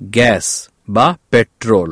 gas বা petrol